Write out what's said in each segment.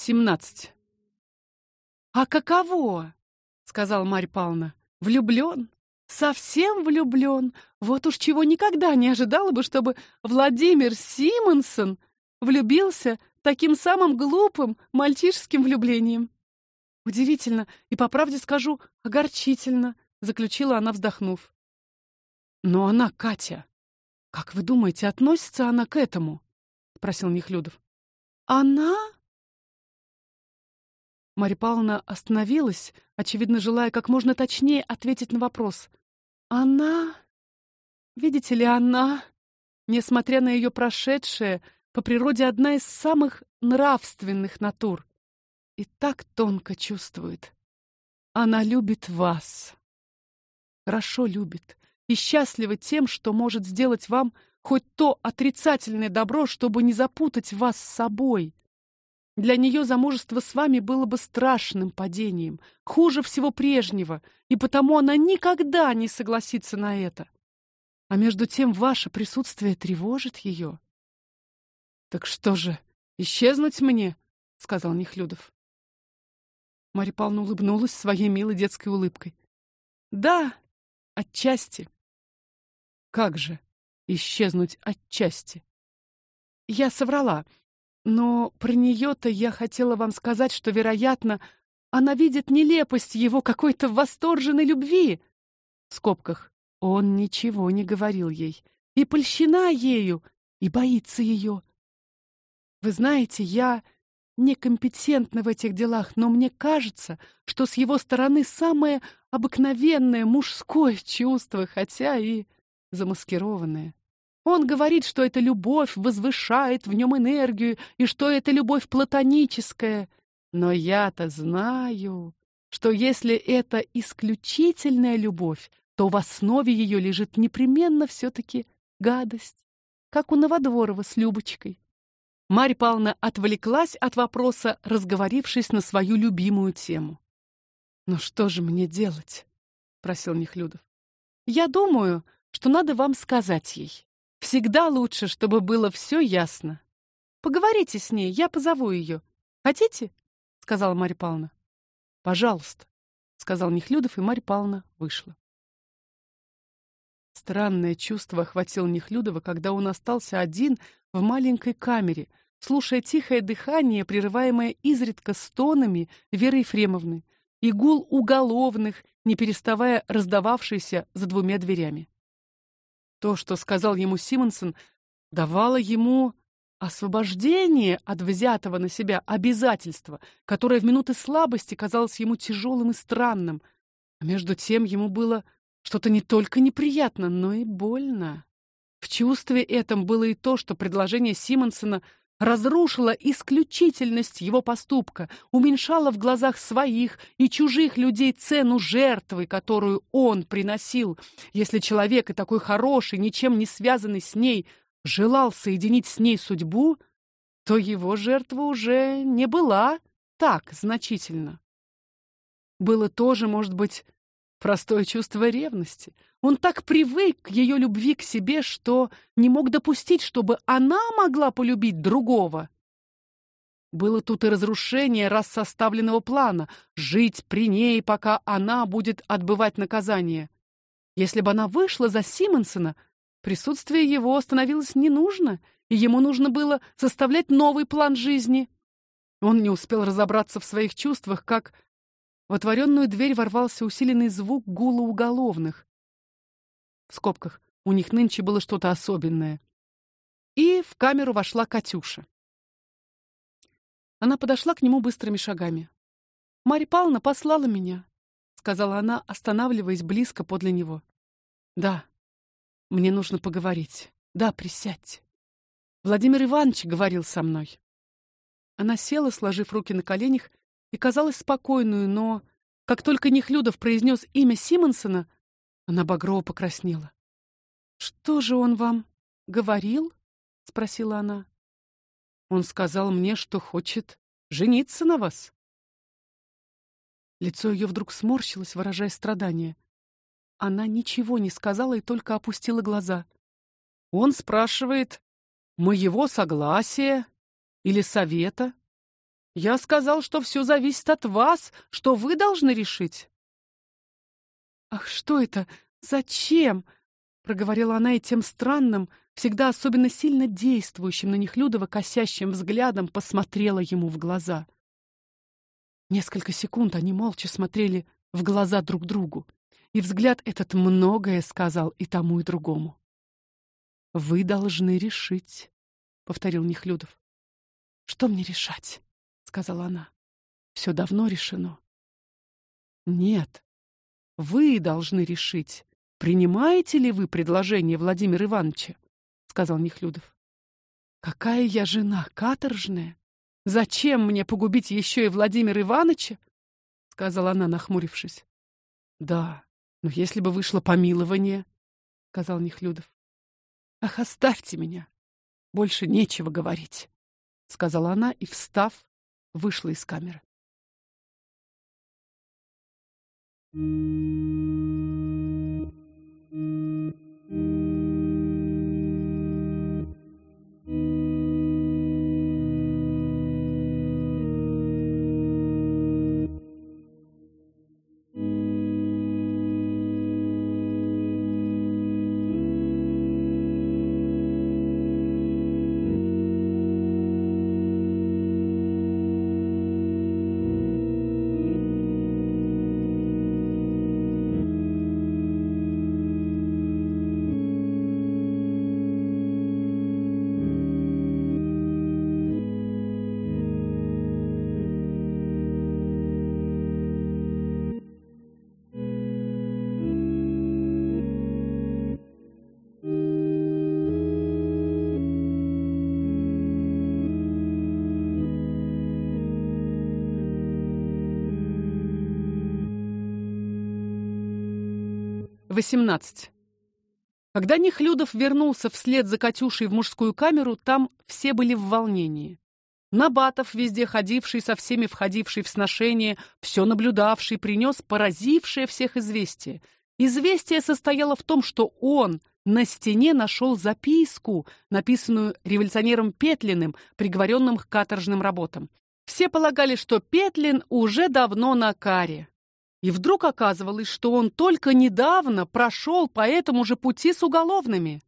17. А каково? сказал Марья Павловна. Влюблен? Совсем влюблен? Вот уж чего никогда не ожидала бы, чтобы Владимир Симонсон влюбился таким самым глупым мальчишеским влюблением. Удивительно и по правде скажу, огорчительно, заключила она, вздохнув. Но она, Катя, как вы думаете, относится она к этому? спросил Нехлюдов. Она? Марья Павловна остановилась, очевидно, желая как можно точнее ответить на вопрос. Она, видите ли, она, несмотря на ее прошедшее, по природе одна из самых нравственных натур и так тонко чувствует. Она любит вас. Хорошо любит и счастлива тем, что может сделать вам хоть то отрицательное добро, чтобы не запутать вас с собой. Для нее замужество с вами было бы страшным падением, хуже всего прежнего, и потому она никогда не согласится на это. А между тем ваше присутствие тревожит ее. Так что же, исчезнуть мне, сказал Нехлюдов. Марья Павловна улыбнулась своей милой детской улыбкой. Да, отчасти. Как же исчезнуть отчасти? Я соврала. Но про нее-то я хотела вам сказать, что, вероятно, она видит нелепость его какой-то восторженной любви. В скобках. Он ничего не говорил ей. И польщена ею, и боится ее. Вы знаете, я некомпетентна в этих делах, но мне кажется, что с его стороны самое обыкновенное мужское чувство, хотя и замаскированное. Он говорит, что эта любовь возвышает в нем энергию и что это любовь платоническая. Но я-то знаю, что если это исключительная любовь, то в основе ее лежит непременно все-таки гадость, как у Новодворова с Любочкой. Марья Павловна отвлеклась от вопроса, разговорившись на свою любимую тему. «Ну что же мне делать?» — просил Нехлюдов. «Я думаю, что надо вам сказать ей. Всегда лучше, чтобы было все ясно. Поговорите с ней, я позову ее. Хотите? сказала Марья Павловна. Пожалуйста, сказал Нехлюдов, и Марья Павловна вышла. Странное чувство охватило Нехлюдова, когда он остался один в маленькой камере, слушая тихое дыхание, прерываемое изредка стонами Веры Ефремовны, и гул уголовных, не переставая раздававшийся за двумя дверями. То, что сказал ему Симонсон, давало ему освобождение от взятого на себя обязательства, которое в минуты слабости казалось ему тяжелым и странным, а между тем ему было что-то не только неприятно, но и больно. В чувстве этом было и то, что предложение Симонсона разрушила исключительность его поступка, уменьшала в глазах своих и чужих людей цену жертвы, которую он приносил. Если человек и такой хороший, ничем не связанный с ней, желал соединить с ней судьбу, то его жертва уже не была так значительна. Было тоже, может быть, простое чувство ревности. Он так привык к ее любви к себе, что не мог допустить, чтобы она могла полюбить другого. Было тут и разрушение раз составленного плана жить при ней, пока она будет отбывать наказание. Если бы она вышла за Симонсона, присутствие его становилось не нужно, и ему нужно было составлять новый план жизни. Он не успел разобраться в своих чувствах, как в отворенную дверь ворвался усиленный звук гула уголовных. В скобках у них нынче было что-то особенное. И в камеру вошла Катюша. Она подошла к нему быстрыми шагами. Марья Павловна послала меня, сказала она, останавливаясь близко подле него. Да. Мне нужно поговорить. Да, присядьте. Владимир Иванович говорил со мной. Она села, сложив руки на коленях, и казалась спокойную, но как только Нехлюдов произнес имя Симонсона, она багрово покраснела. Что же он вам говорил? спросила она. Он сказал мне, что хочет жениться на вас. Лицо ее вдруг сморщилось, выражая страдание. Она ничего не сказала и только опустила глаза. Он спрашивает моего согласия или совета. Я сказал, что все зависит от вас, что вы должны решить. Ах, что это? Зачем? проговорила она и тем странным, всегда особенно сильно действующим на них Людова косящим взглядом посмотрела ему в глаза. Несколько секунд они молча смотрели в глаза друг другу, и взгляд этот многое сказал и тому, и другому. Вы должны решить, повторил Нехлюдов. Что мне решать? Сказала она. Все давно решено. Нет. Вы должны решить, принимаете ли вы предложение Владимира Ивановича, сказал Нехлюдов. Какая я жена каторжная? Зачем мне погубить еще и Владимира Ивановича? сказала она, нахмурившись. Да, но если бы вышло помилование, сказал Нехлюдов. Ах, оставьте меня. Больше нечего говорить, сказала она и, встав, вышла из камеры. Восемнадцать. Когда Нехлюдов вернулся вслед за Катюшей в мужскую камеру, там все были в волнении. Набатов, везде ходивший, со всеми входивший в сношение, все наблюдавший, принес поразившее всех известие. Известие состояло в том, что он на стене нашел записку, написанную революционером Петлиным, приговоренным к каторжным работам. Все полагали, что Петлин уже давно на каре. И вдруг оказывалось, что он только недавно прошел по этому же пути с уголовными.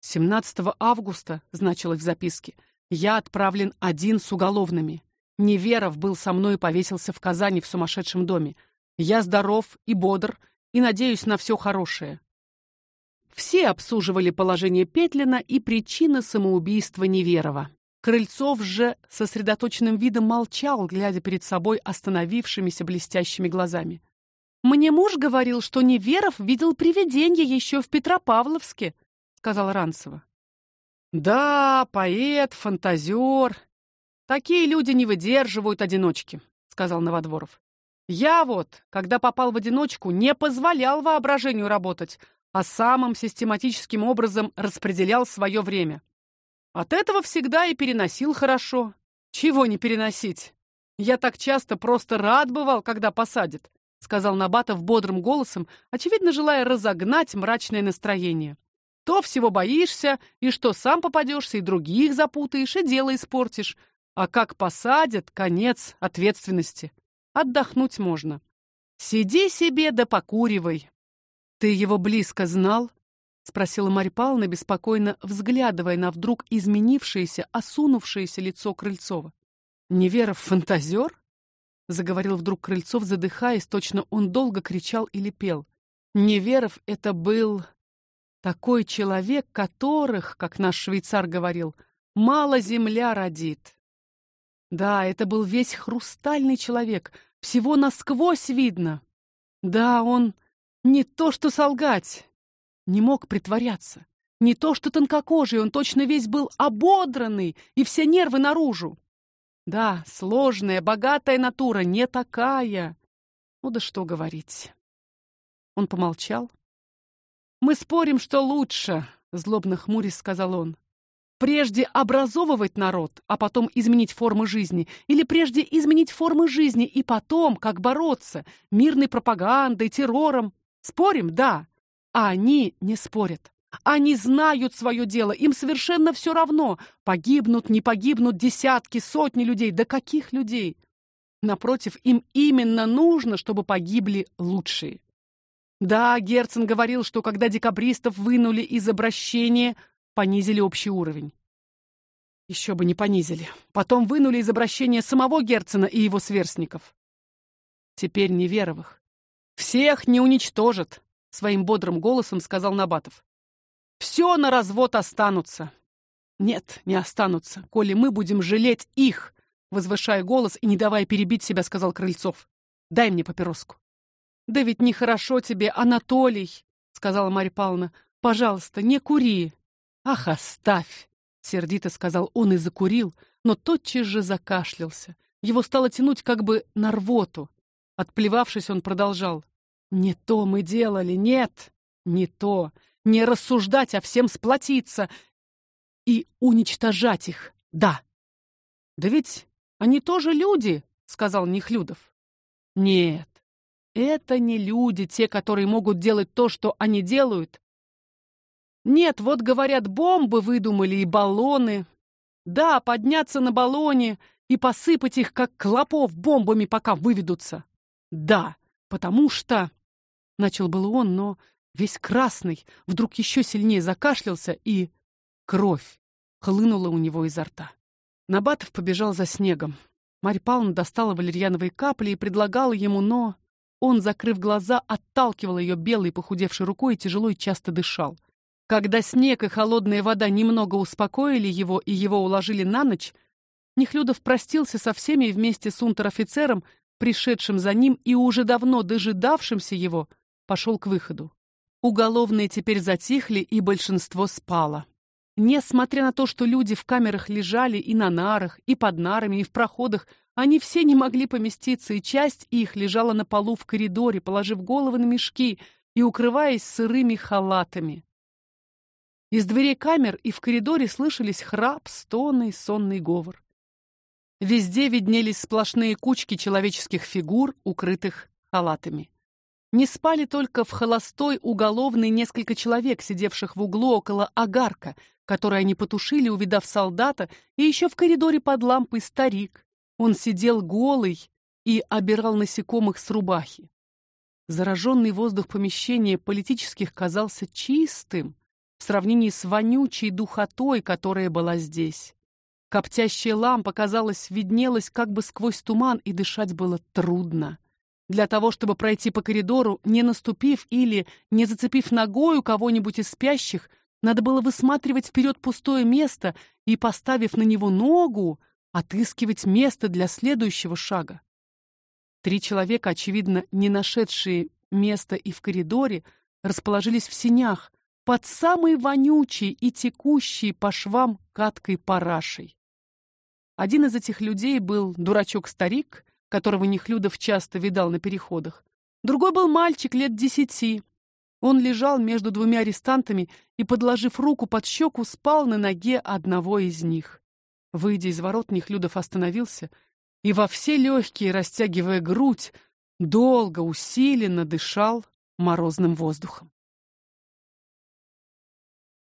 17 августа, значилось в записке, я отправлен один с уголовными. Неверов был со мной и повесился в Казани в сумасшедшем доме. Я здоров и бодр и надеюсь на все хорошее. Все обсуживали положение Петлина и причины самоубийства Неверова. Крыльцов же сосредоточенным видом молчал, глядя перед собой остановившимися блестящими глазами. Мне муж говорил, что Неверов видел привидение еще в Петропавловске, сказал Ранцева. Да, поэт, фантазер. Такие люди не выдерживают одиночки, сказал Новодворов. Я вот, когда попал в одиночку, не позволял воображению работать, а самым систематическим образом распределял свое время. От этого всегда и переносил хорошо. Чего не переносить? Я так часто просто рад бывал, когда посадят, сказал Набатов бодрым голосом, очевидно желая разогнать мрачное настроение. То всего боишься, и что сам попадешься, и других запутаешь, и дело испортишь. А как посадят, конец ответственности. Отдохнуть можно. Сиди себе да покуривай. Ты его близко знал? Спросила Марья Павловна, беспокойно взглядывая на вдруг изменившееся, осунувшееся лицо Крыльцова. Неверов фантазер? заговорил вдруг Крыльцов, задыхаясь, точно он долго кричал или пел. Неверов это был такой человек, которых, как наш швейцар говорил, мало земля родит. Да, это был весь хрустальный человек, всего насквозь видно. Да, он не то что солгать, не мог притворяться. Не то что тонкокожий, он точно весь был ободранный и все нервы наружу. Да, сложная, богатая натура, не такая. Ну да что говорить. Он помолчал. Мы спорим, что лучше, злобно хмурясь сказал он. Прежде образовывать народ, а потом изменить формы жизни, или прежде изменить формы жизни и потом, как бороться мирной пропагандой, террором. Спорим? Да. А они не спорят. Они знают свое дело, им совершенно все равно, погибнут, не погибнут десятки, сотни людей, да каких людей? Напротив, им именно нужно, чтобы погибли лучшие. Да, Герцен говорил, что когда декабристов вынули из обращения, понизили общий уровень. Еще бы не понизили. Потом вынули из обращения самого Герцена и его сверстников. Теперь неверовых. Всех не уничтожат, своим бодрым голосом сказал Набатов. Все на развод останутся. Нет, не останутся, коли мы будем жалеть их, возвышая голос и не давая перебить себя, сказал Крыльцов. Дай мне папироску. Да ведь нехорошо тебе, Анатолий, сказала Марья Павловна. Пожалуйста, не кури. Ах, оставь, сердито сказал он и закурил, но тотчас же закашлялся. Его стало тянуть как бы на рвоту. Отплевавшись, он продолжал: "Не то мы делали, нет, не то, не рассуждать, а всем сплотиться и уничтожать их. Да. Да ведь они тоже люди, сказал Нехлюдов. Нет. Это не люди, те, которые могут делать то, что они делают, нет, вот говорят, бомбы выдумали и баллоны. Да, подняться на баллоне и посыпать их как клопов бомбами, пока выведутся. Да, потому что начал был он, но весь красный вдруг еще сильнее закашлялся и кровь хлынула у него изо рта. Набатов побежал за снегом. Марья Павловна достала валерьяновые капли и предлагала ему, но он, закрыв глаза, отталкивал ее белой похудевшей рукой и тяжело и часто дышал. Когда снег и холодная вода немного успокоили его и его уложили на ночь, Нехлюдов простился со всеми вместе с унтер-офицером, пришедшим за ним и уже давно дожидавшимся его, пошел к выходу. Уголовные теперь затихли, и большинство спало. Несмотря на то, что люди в камерах лежали и на нарах, и под нарами, и в проходах, они все не могли поместиться, и часть их лежала на полу в коридоре, положив головы на мешки и укрываясь сырыми халатами. Из дверей камер и в коридоре слышались храп, стоны и сонный говор. Везде виднелись сплошные кучки человеческих фигур, укрытых халатами. Не спали только в холостой уголовной несколько человек, сидевших в углу около огарка, который они потушили, увидав солдата, и еще в коридоре под лампой старик. Он сидел голый и обирал насекомых с рубахи. Зараженный воздух помещения политических казался чистым, в сравнении с вонючей духотой, которая была здесь. Коптящая лампа, казалось, виднелась как бы сквозь туман, и дышать было трудно. Для того, чтобы пройти по коридору, не наступив или не зацепив ногой у кого-нибудь из спящих, надо было высматривать вперед пустое место и, поставив на него ногу, отыскивать место для следующего шага. Три человека, очевидно, не нашедшие места и в коридоре, расположились в синях, под самой вонючей и текущей по швам каткой парашей. Один из этих людей был дурачок-старик, которого Нехлюдов часто видал на переходах. Другой был мальчик лет десяти. Он лежал между двумя арестантами и, подложив руку под щеку, спал на ноге одного из них. Выйдя из ворот, Нехлюдов остановился и во все легкие, растягивая грудь, долго, усиленно дышал морозным воздухом.